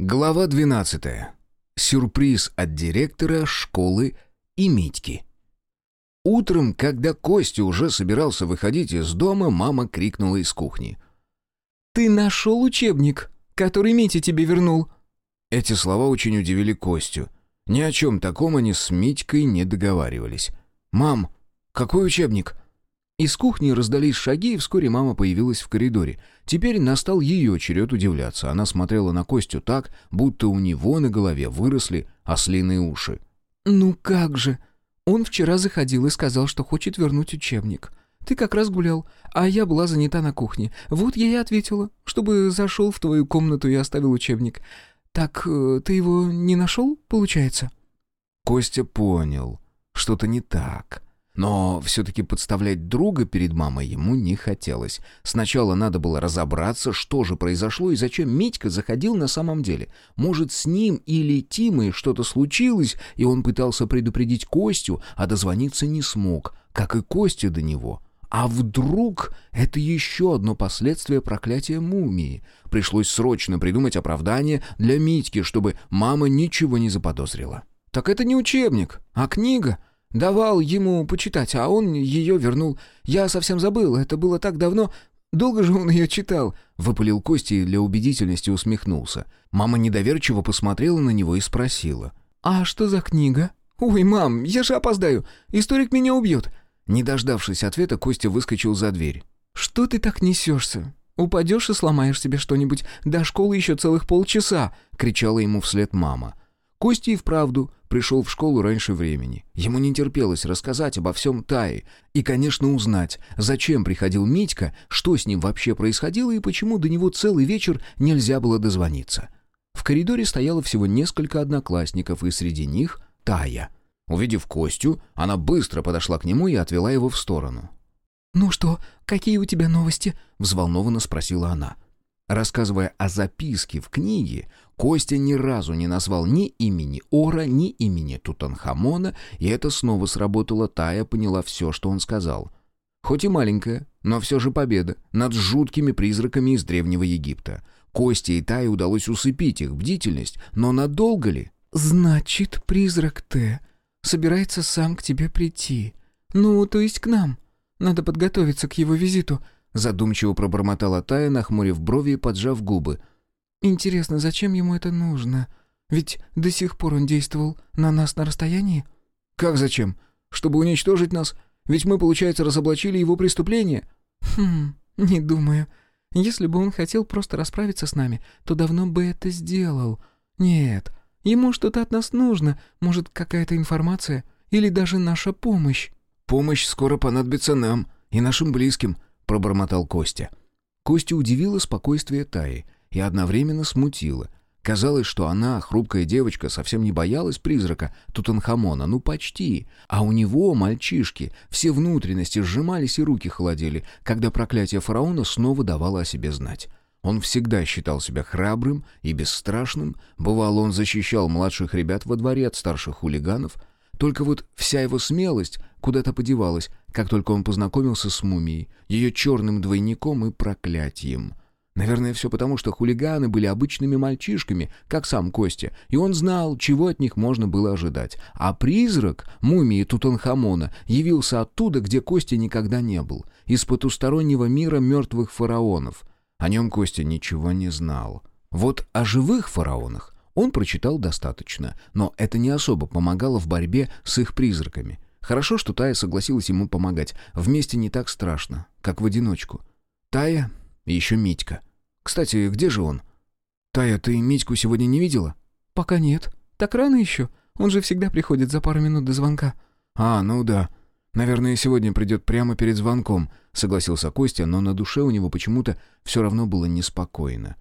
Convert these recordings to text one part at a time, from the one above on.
Глава 12. Сюрприз от директора школы и Митьки. Утром, когда Костя уже собирался выходить из дома, мама крикнула из кухни. «Ты нашел учебник, который Митя тебе вернул?» Эти слова очень удивили Костю. Ни о чем таком они с Митькой не договаривались. «Мам, какой учебник?» Из кухни раздались шаги, и вскоре мама появилась в коридоре. Теперь настал ее черед удивляться. Она смотрела на Костю так, будто у него на голове выросли ослиные уши. «Ну как же! Он вчера заходил и сказал, что хочет вернуть учебник. Ты как раз гулял, а я была занята на кухне. Вот я и ответила, чтобы зашел в твою комнату и оставил учебник. Так э, ты его не нашел, получается?» Костя понял. Что-то не так. Но все-таки подставлять друга перед мамой ему не хотелось. Сначала надо было разобраться, что же произошло и зачем Митька заходил на самом деле. Может, с ним или Тимой что-то случилось, и он пытался предупредить Костю, а дозвониться не смог, как и Костя до него. А вдруг это еще одно последствие проклятия мумии? Пришлось срочно придумать оправдание для Митьки, чтобы мама ничего не заподозрила. «Так это не учебник, а книга», Давал ему почитать, а он ее вернул. Я совсем забыл, это было так давно. Долго же он ее читал?» Выпалил Кости и для убедительности усмехнулся. Мама недоверчиво посмотрела на него и спросила. «А что за книга?» «Ой, мам, я же опоздаю. Историк меня убьет». Не дождавшись ответа, Костя выскочил за дверь. «Что ты так несешься? Упадешь и сломаешь себе что-нибудь. До школы еще целых полчаса!» — кричала ему вслед мама. Костя и вправду пришел в школу раньше времени. Ему не терпелось рассказать обо всем Тае и, конечно, узнать, зачем приходил Митька, что с ним вообще происходило и почему до него целый вечер нельзя было дозвониться. В коридоре стояло всего несколько одноклассников, и среди них Тая. Увидев Костю, она быстро подошла к нему и отвела его в сторону. «Ну что, какие у тебя новости?» — взволнованно спросила она. Рассказывая о записке в книге, Костя ни разу не назвал ни имени Ора, ни имени Тутанхамона, и это снова сработало, Тая поняла все, что он сказал. Хоть и маленькая, но все же победа над жуткими призраками из Древнего Египта. Косте и Тае удалось усыпить их бдительность, но надолго ли? «Значит, призрак Т собирается сам к тебе прийти. Ну, то есть к нам. Надо подготовиться к его визиту», Задумчиво пробормотала Тая, нахмурив брови и поджав губы. «Интересно, зачем ему это нужно? Ведь до сих пор он действовал на нас на расстоянии?» «Как зачем? Чтобы уничтожить нас? Ведь мы, получается, разоблачили его преступление?» «Хм, не думаю. Если бы он хотел просто расправиться с нами, то давно бы это сделал. Нет, ему что-то от нас нужно, может, какая-то информация или даже наша помощь». «Помощь скоро понадобится нам и нашим близким», пробормотал Костя. Костя удивило спокойствие Таи и одновременно смутило. Казалось, что она, хрупкая девочка, совсем не боялась призрака Тутанхамона, ну почти. А у него, мальчишки, все внутренности сжимались и руки холодели, когда проклятие фараона снова давало о себе знать. Он всегда считал себя храбрым и бесстрашным. Бывало, он защищал младших ребят во дворе от старших хулиганов. Только вот вся его смелость куда-то подевалась, как только он познакомился с мумией, ее черным двойником и проклятием. Наверное, все потому, что хулиганы были обычными мальчишками, как сам Костя, и он знал, чего от них можно было ожидать. А призрак мумии Тутанхамона явился оттуда, где Костя никогда не был, из потустороннего мира мертвых фараонов. О нем Костя ничего не знал. Вот о живых фараонах он прочитал достаточно, но это не особо помогало в борьбе с их призраками. Хорошо, что Тая согласилась ему помогать. Вместе не так страшно, как в одиночку. Тая и еще Митька. Кстати, где же он? Тая, ты Митьку сегодня не видела? Пока нет. Так рано еще. Он же всегда приходит за пару минут до звонка. А, ну да. Наверное, сегодня придет прямо перед звонком, согласился Костя, но на душе у него почему-то все равно было неспокойно.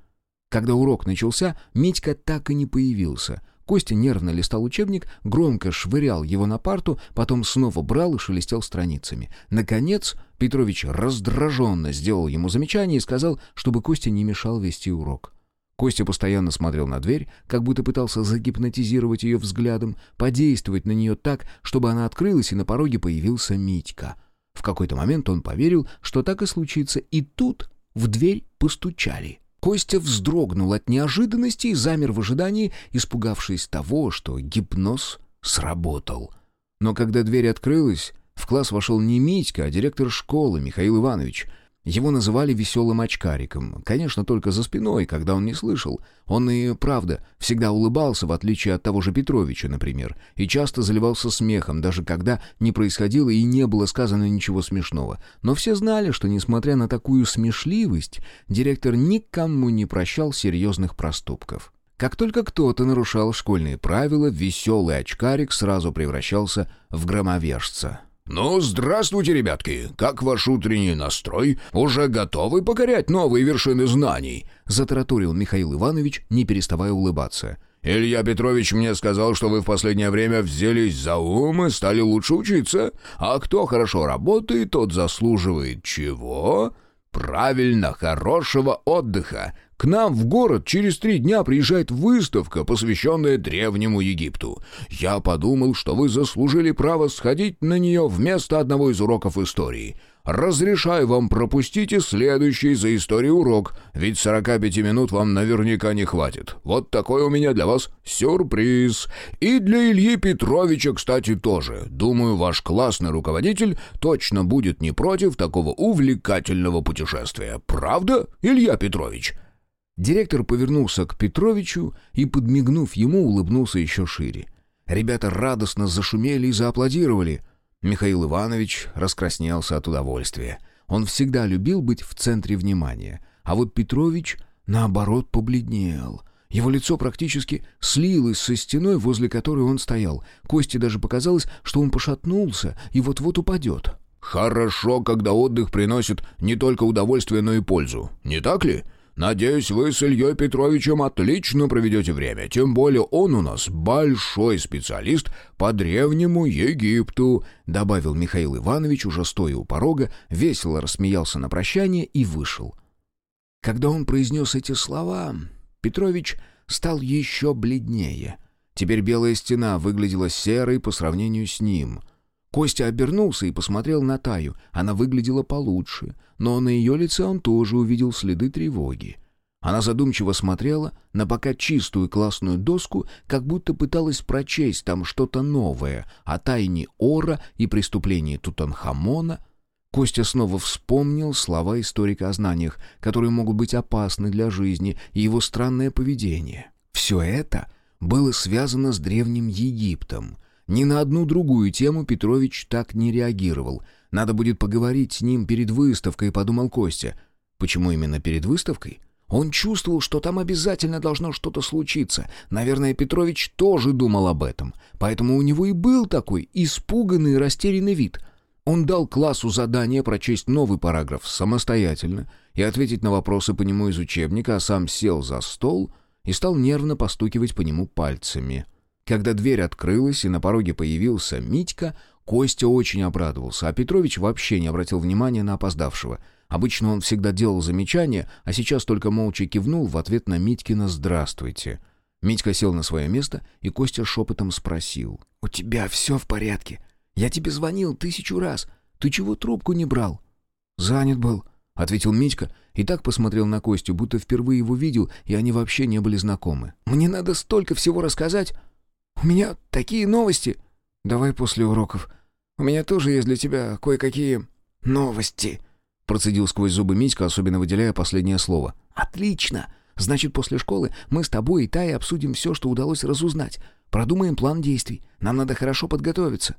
Когда урок начался, Митька так и не появился — Костя нервно листал учебник, громко швырял его на парту, потом снова брал и шелестел страницами. Наконец, Петрович раздраженно сделал ему замечание и сказал, чтобы Костя не мешал вести урок. Костя постоянно смотрел на дверь, как будто пытался загипнотизировать ее взглядом, подействовать на нее так, чтобы она открылась, и на пороге появился Митька. В какой-то момент он поверил, что так и случится, и тут в дверь постучали. Костя вздрогнул от неожиданности и замер в ожидании, испугавшись того, что гипноз сработал. Но когда дверь открылась, в класс вошел не Митька, а директор школы Михаил Иванович. Его называли веселым очкариком. Конечно, только за спиной, когда он не слышал. Он и, правда, всегда улыбался, в отличие от того же Петровича, например, и часто заливался смехом, даже когда не происходило и не было сказано ничего смешного. Но все знали, что, несмотря на такую смешливость, директор никому не прощал серьезных проступков. Как только кто-то нарушал школьные правила, веселый очкарик сразу превращался в громовержца. «Ну, здравствуйте, ребятки! Как ваш утренний настрой? Уже готовы покорять новые вершины знаний?» — затараторил Михаил Иванович, не переставая улыбаться. «Илья Петрович мне сказал, что вы в последнее время взялись за ум и стали лучше учиться. А кто хорошо работает, тот заслуживает чего?» «Правильно, хорошего отдыха. К нам в город через три дня приезжает выставка, посвященная Древнему Египту. Я подумал, что вы заслужили право сходить на нее вместо одного из уроков истории. Разрешаю вам пропустить и следующий за историю урок, ведь 45 минут вам наверняка не хватит. Вот такой у меня для вас сюрприз. И для Ильи Петровича, кстати, тоже. Думаю, ваш классный руководитель точно будет не против такого увлекательного путешествия. Правда, Илья Петрович?» Директор повернулся к Петровичу и, подмигнув ему, улыбнулся еще шире. Ребята радостно зашумели и зааплодировали. Михаил Иванович раскраснелся от удовольствия. Он всегда любил быть в центре внимания. А вот Петрович, наоборот, побледнел. Его лицо практически слилось со стеной, возле которой он стоял. Косте даже показалось, что он пошатнулся и вот-вот упадет. «Хорошо, когда отдых приносит не только удовольствие, но и пользу. Не так ли?» Надеюсь, вы с Ильей Петровичем отлично проведете время, тем более он у нас большой специалист по Древнему Египту», добавил Михаил Иванович, уже стоя у порога, весело рассмеялся на прощание и вышел. Когда он произнес эти слова, Петрович стал еще бледнее. Теперь белая стена выглядела серой по сравнению с ним — Костя обернулся и посмотрел на Таю. Она выглядела получше, но на ее лице он тоже увидел следы тревоги. Она задумчиво смотрела на пока чистую классную доску, как будто пыталась прочесть там что-то новое о тайне Ора и преступлении Тутанхамона. Костя снова вспомнил слова историка о знаниях, которые могут быть опасны для жизни, и его странное поведение. Все это было связано с Древним Египтом — ни на одну другую тему Петрович так не реагировал. Надо будет поговорить с ним перед выставкой, подумал Костя. Почему именно перед выставкой? Он чувствовал, что там обязательно должно что-то случиться. Наверное, Петрович тоже думал об этом. Поэтому у него и был такой испуганный растерянный вид. Он дал классу задание прочесть новый параграф самостоятельно и ответить на вопросы по нему из учебника, а сам сел за стол и стал нервно постукивать по нему пальцами. — когда дверь открылась и на пороге появился Митька, Костя очень обрадовался, а Петрович вообще не обратил внимания на опоздавшего. Обычно он всегда делал замечания, а сейчас только молча кивнул в ответ на Митькина «Здравствуйте». Митька сел на свое место, и Костя шепотом спросил. «У тебя все в порядке? Я тебе звонил тысячу раз. Ты чего трубку не брал?» «Занят был», — ответил Митька и так посмотрел на Костю, будто впервые его видел, и они вообще не были знакомы. «Мне надо столько всего рассказать!» «У меня такие новости!» «Давай после уроков. У меня тоже есть для тебя кое-какие новости!» Процедил сквозь зубы Митька, особенно выделяя последнее слово. «Отлично! Значит, после школы мы с тобой и Тай обсудим все, что удалось разузнать. Продумаем план действий. Нам надо хорошо подготовиться».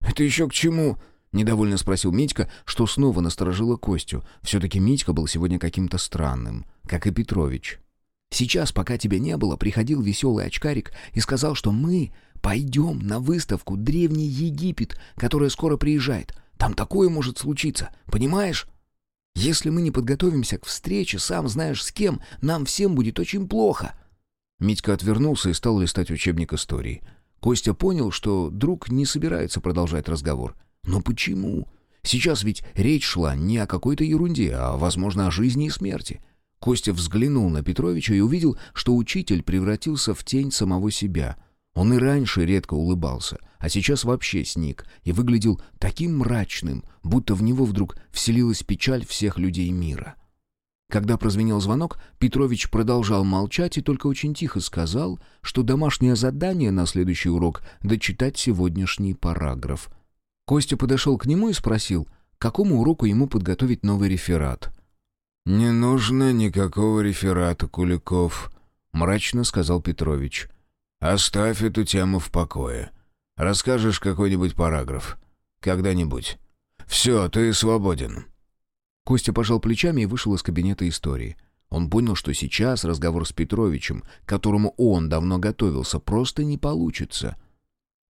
«Это еще к чему?» — недовольно спросил Митька, что снова насторожило Костю. Все-таки Митька был сегодня каким-то странным, как и Петрович. Сейчас, пока тебя не было, приходил веселый очкарик и сказал, что мы пойдем на выставку «Древний Египет», которая скоро приезжает. Там такое может случиться, понимаешь? Если мы не подготовимся к встрече, сам знаешь с кем, нам всем будет очень плохо». Митька отвернулся и стал листать учебник истории. Костя понял, что друг не собирается продолжать разговор. Но почему? Сейчас ведь речь шла не о какой-то ерунде, а, возможно, о жизни и смерти. Костя взглянул на Петровича и увидел, что учитель превратился в тень самого себя. Он и раньше редко улыбался, а сейчас вообще сник и выглядел таким мрачным, будто в него вдруг вселилась печаль всех людей мира. Когда прозвенел звонок, Петрович продолжал молчать и только очень тихо сказал, что домашнее задание на следующий урок — дочитать сегодняшний параграф. Костя подошел к нему и спросил, к какому уроку ему подготовить новый реферат. «Не нужно никакого реферата, Куликов», — мрачно сказал Петрович. «Оставь эту тему в покое. Расскажешь какой-нибудь параграф. Когда-нибудь. Все, ты свободен». Костя пожал плечами и вышел из кабинета истории. Он понял, что сейчас разговор с Петровичем, к которому он давно готовился, просто не получится.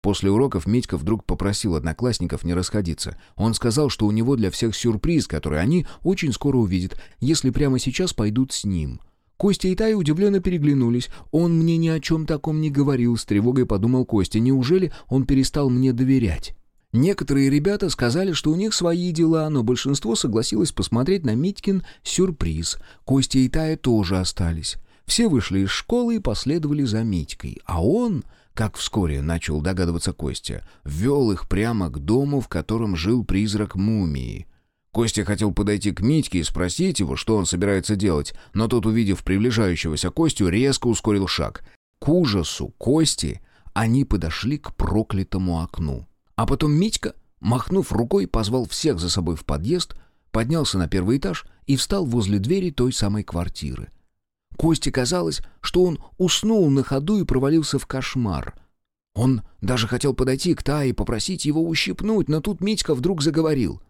После уроков Митька вдруг попросил одноклассников не расходиться. Он сказал, что у него для всех сюрприз, который они очень скоро увидят, если прямо сейчас пойдут с ним. Костя и Тая удивленно переглянулись. Он мне ни о чем таком не говорил, с тревогой подумал Костя. Неужели он перестал мне доверять? Некоторые ребята сказали, что у них свои дела, но большинство согласилось посмотреть на Митькин сюрприз. Костя и Тая тоже остались. Все вышли из школы и последовали за Митькой. А он, как вскоре начал догадываться Костя, ввел их прямо к дому, в котором жил призрак мумии. Костя хотел подойти к Митьке и спросить его, что он собирается делать, но тот, увидев приближающегося Костю, резко ускорил шаг. К ужасу Кости они подошли к проклятому окну. А потом Митька, махнув рукой, позвал всех за собой в подъезд, поднялся на первый этаж и встал возле двери той самой квартиры. Косте казалось, что он уснул на ходу и провалился в кошмар. Он даже хотел подойти к Тае и попросить его ущипнуть, но тут Митька вдруг заговорил.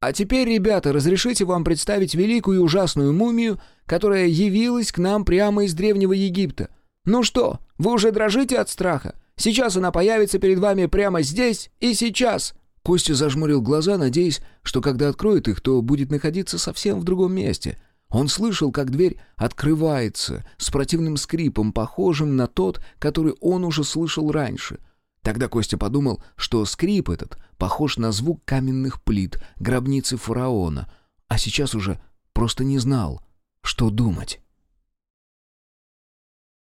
«А теперь, ребята, разрешите вам представить великую и ужасную мумию, которая явилась к нам прямо из Древнего Египта. Ну что, вы уже дрожите от страха? Сейчас она появится перед вами прямо здесь и сейчас!» Костя зажмурил глаза, надеясь, что когда откроет их, то будет находиться совсем в другом месте. Он слышал, как дверь открывается с противным скрипом, похожим на тот, который он уже слышал раньше. Тогда Костя подумал, что скрип этот похож на звук каменных плит гробницы фараона, а сейчас уже просто не знал, что думать.